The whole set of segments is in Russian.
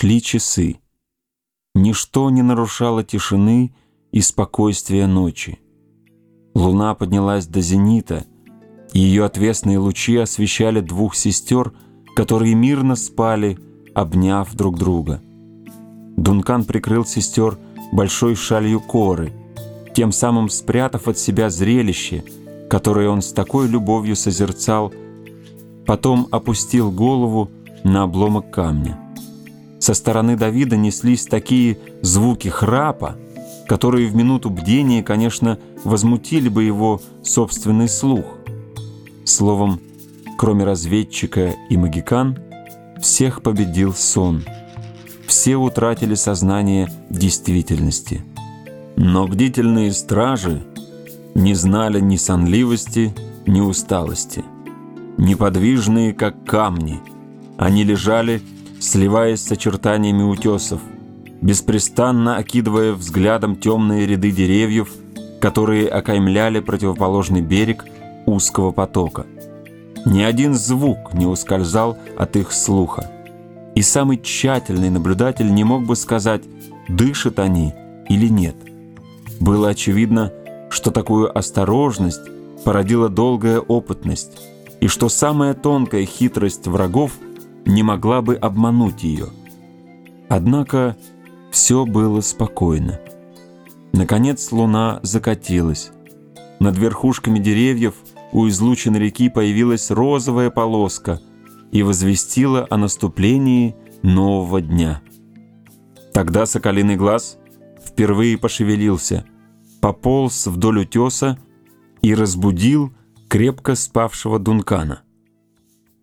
Шли часы. Ничто не нарушало тишины и спокойствия ночи. Луна поднялась до зенита, и ее отвесные лучи освещали двух сестер, которые мирно спали, обняв друг друга. Дункан прикрыл сестер большой шалью коры, тем самым спрятав от себя зрелище, которое он с такой любовью созерцал, потом опустил голову на обломок камня. Со стороны Давида неслись такие звуки храпа, которые в минуту бдения, конечно, возмутили бы его собственный слух. Словом, кроме разведчика и магикан, всех победил сон. Все утратили сознание действительности. Но бдительные стражи не знали ни сонливости, ни усталости. Неподвижные, как камни, они лежали, сливаясь с очертаниями утесов, беспрестанно окидывая взглядом темные ряды деревьев, которые окаймляли противоположный берег узкого потока. Ни один звук не ускользал от их слуха. И самый тщательный наблюдатель не мог бы сказать, дышат они или нет. Было очевидно, что такую осторожность породила долгая опытность, и что самая тонкая хитрость врагов не могла бы обмануть ее. Однако все было спокойно. Наконец луна закатилась. Над верхушками деревьев у излучины реки появилась розовая полоска и возвестила о наступлении нового дня. Тогда соколиный глаз впервые пошевелился, пополз вдоль утеса и разбудил крепко спавшего Дункана.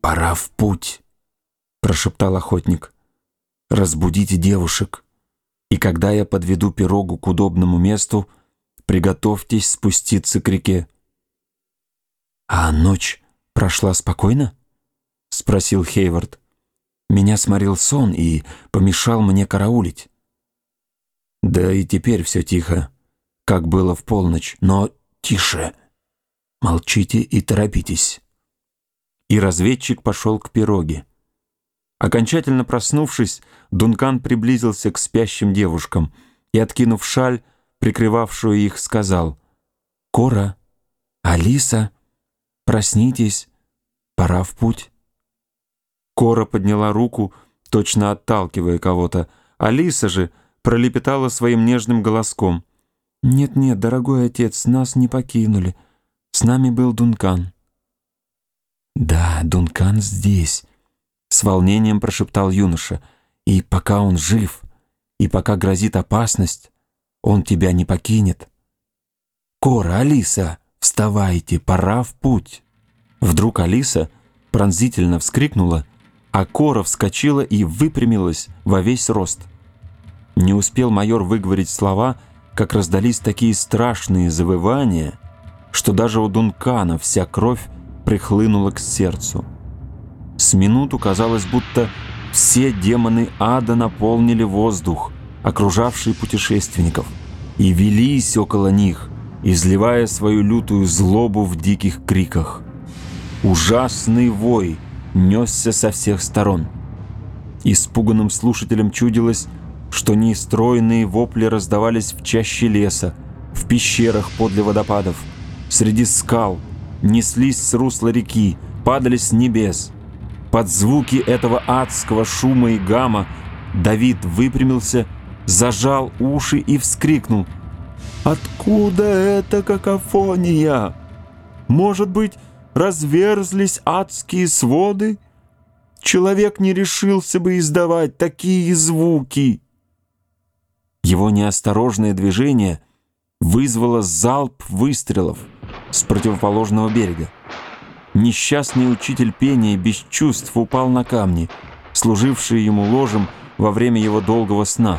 «Пора в путь», — прошептал охотник. «Разбудите девушек» и когда я подведу пирогу к удобному месту, приготовьтесь спуститься к реке». «А ночь прошла спокойно?» — спросил Хейвард. «Меня сморил сон и помешал мне караулить». «Да и теперь все тихо, как было в полночь, но тише. Молчите и торопитесь». И разведчик пошел к пироге. Окончательно проснувшись, Дункан приблизился к спящим девушкам и, откинув шаль, прикрывавшую их, сказал «Кора, Алиса, проснитесь, пора в путь». Кора подняла руку, точно отталкивая кого-то. Алиса же пролепетала своим нежным голоском. «Нет-нет, дорогой отец, нас не покинули. С нами был Дункан». «Да, Дункан здесь», с волнением прошептал юноша. «И пока он жив, и пока грозит опасность, он тебя не покинет. Кора, Алиса, вставайте, пора в путь!» Вдруг Алиса пронзительно вскрикнула, а Кора вскочила и выпрямилась во весь рост. Не успел майор выговорить слова, как раздались такие страшные завывания, что даже у Дункана вся кровь прихлынула к сердцу. С минуту казалось, будто все демоны ада наполнили воздух, окружавший путешественников, и велись около них, изливая свою лютую злобу в диких криках. Ужасный вой несся со всех сторон. Испуганным слушателям чудилось, что неистроенные вопли раздавались в чаще леса, в пещерах подле водопадов, среди скал, неслись с русла реки, падали с небес — под звуки этого адского шума и гамма Давид выпрямился, зажал уши и вскрикнул. «Откуда эта какофония? Может быть, разверзлись адские своды? Человек не решился бы издавать такие звуки!» Его неосторожное движение вызвало залп выстрелов с противоположного берега. Несчастный учитель пения без чувств упал на камни, служившие ему ложем во время его долгого сна.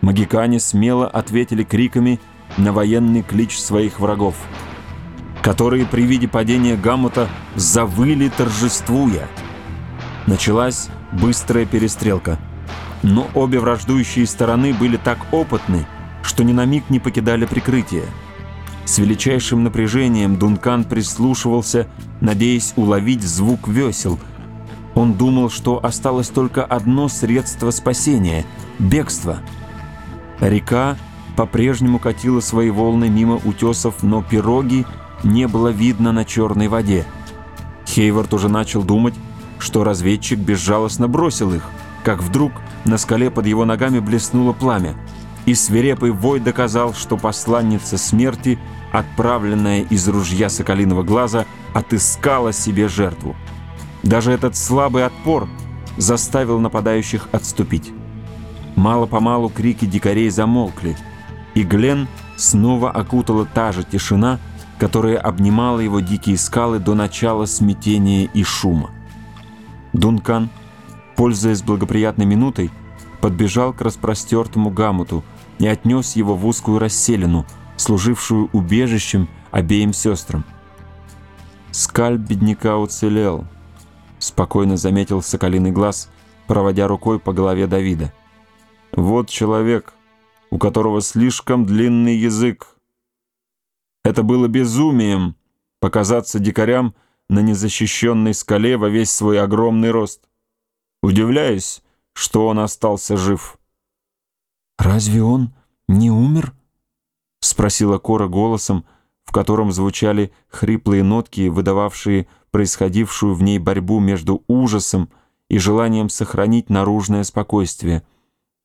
Магикане смело ответили криками на военный клич своих врагов, которые при виде падения Гамута завыли торжествуя. Началась быстрая перестрелка, но обе враждующие стороны были так опытны, что ни на миг не покидали прикрытие. С величайшим напряжением Дункан прислушивался, надеясь уловить звук весел. Он думал, что осталось только одно средство спасения — бегство. Река по-прежнему катила свои волны мимо утесов, но пироги не было видно на черной воде. Хейвард уже начал думать, что разведчик безжалостно бросил их, как вдруг на скале под его ногами блеснуло пламя, и свирепый вой доказал, что посланница смерти, отправленная из ружья соколиного глаза, отыскала себе жертву. Даже этот слабый отпор заставил нападающих отступить. Мало-помалу крики дикарей замолкли, и Глен снова окутала та же тишина, которая обнимала его дикие скалы до начала смятения и шума. Дункан, пользуясь благоприятной минутой, подбежал к распростертому гамуту и отнес его в узкую расселину, служившую убежищем обеим сестрам. Скальп бедняка уцелел — спокойно заметил соколиный глаз, проводя рукой по голове Давида. «Вот человек, у которого слишком длинный язык. Это было безумием показаться дикарям на незащищенной скале во весь свой огромный рост. Удивляюсь, что он остался жив». «Разве он не умер?» — спросила Кора голосом, в котором звучали хриплые нотки, выдававшие происходившую в ней борьбу между ужасом и желанием сохранить наружное спокойствие.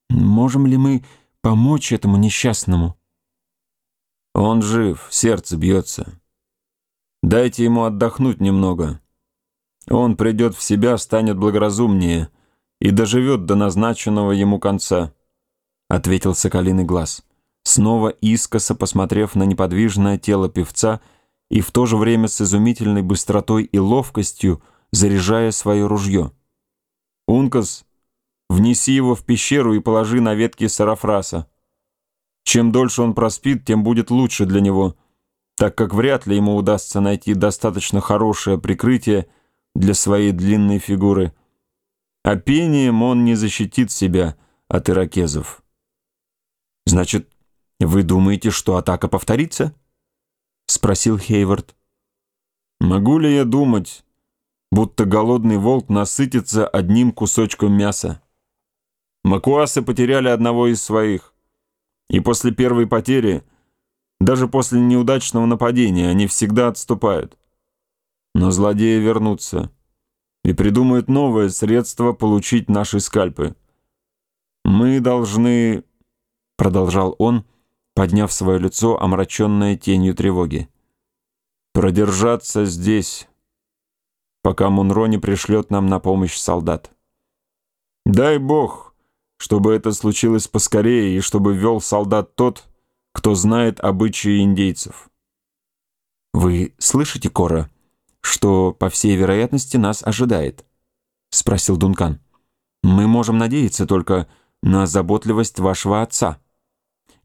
«Можем ли мы помочь этому несчастному?» «Он жив, сердце бьется. Дайте ему отдохнуть немного. Он придет в себя, станет благоразумнее и доживет до назначенного ему конца», — ответил Соколиный глаз, снова искоса посмотрев на неподвижное тело певца — и в то же время с изумительной быстротой и ловкостью заряжая свое ружье. «Ункас, внеси его в пещеру и положи на ветки сарафраса. Чем дольше он проспит, тем будет лучше для него, так как вряд ли ему удастся найти достаточно хорошее прикрытие для своей длинной фигуры. А пением он не защитит себя от иракезов». «Значит, вы думаете, что атака повторится?» — спросил Хейвард. «Могу ли я думать, будто голодный волк насытится одним кусочком мяса? Макуасы потеряли одного из своих, и после первой потери, даже после неудачного нападения, они всегда отступают. Но злодеи вернутся и придумают новое средство получить наши скальпы. Мы должны...» — продолжал он, — подняв свое лицо, омраченное тенью тревоги. «Продержаться здесь, пока Мунро не пришлет нам на помощь солдат. Дай Бог, чтобы это случилось поскорее и чтобы вел солдат тот, кто знает обычаи индейцев». «Вы слышите, Кора, что, по всей вероятности, нас ожидает?» — спросил Дункан. «Мы можем надеяться только на заботливость вашего отца».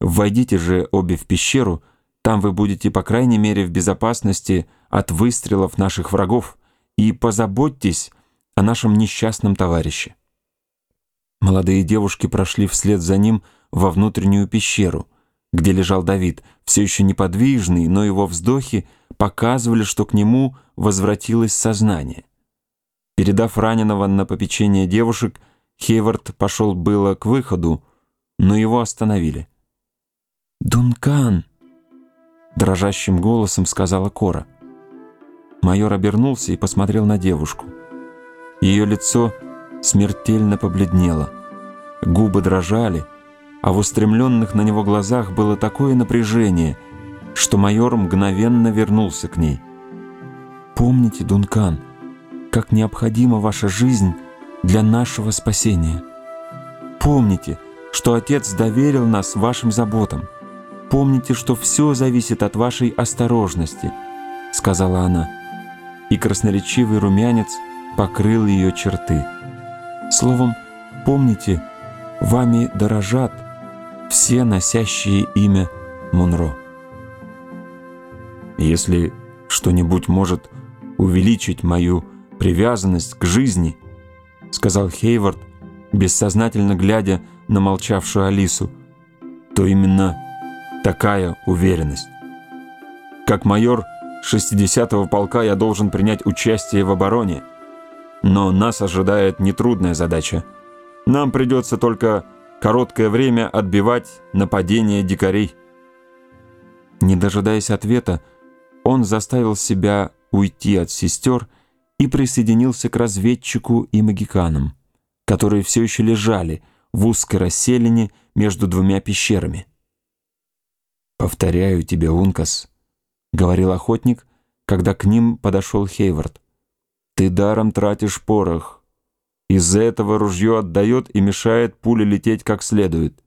Войдите же обе в пещеру, там вы будете, по крайней мере, в безопасности от выстрелов наших врагов, и позаботьтесь о нашем несчастном товарище». Молодые девушки прошли вслед за ним во внутреннюю пещеру, где лежал Давид, все еще неподвижный, но его вздохи показывали, что к нему возвратилось сознание. Передав раненого на попечение девушек, Хейвард пошел было к выходу, но его остановили. «Дункан!» — дрожащим голосом сказала Кора. Майор обернулся и посмотрел на девушку. Ее лицо смертельно побледнело. Губы дрожали, а в устремленных на него глазах было такое напряжение, что майор мгновенно вернулся к ней. «Помните, Дункан, как необходима ваша жизнь для нашего спасения. Помните, что Отец доверил нас вашим заботам». Помните, что все зависит от вашей осторожности», — сказала она. И красноречивый румянец покрыл ее черты. Словом, помните, вами дорожат все носящие имя Мунро. Если что-нибудь может увеличить мою привязанность к жизни, сказал Хейвард, бессознательно глядя на молчавшую Алису, то именно такая уверенность. Как майор 60-го полка я должен принять участие в обороне. но нас ожидает нетрудная задача. Нам придется только короткое время отбивать нападение дикарей». Не дожидаясь ответа, он заставил себя уйти от сестер и присоединился к разведчику и магиканам, которые все еще лежали в узкой расселине между двумя пещерами. «Повторяю тебе, Ункас», — говорил охотник, когда к ним подошел Хейвард. «Ты даром тратишь порох. Из-за этого ружье отдает и мешает пуле лететь как следует.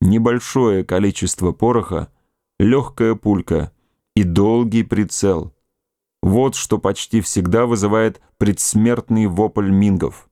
Небольшое количество пороха, легкая пулька и долгий прицел — вот что почти всегда вызывает предсмертный вопль мингов.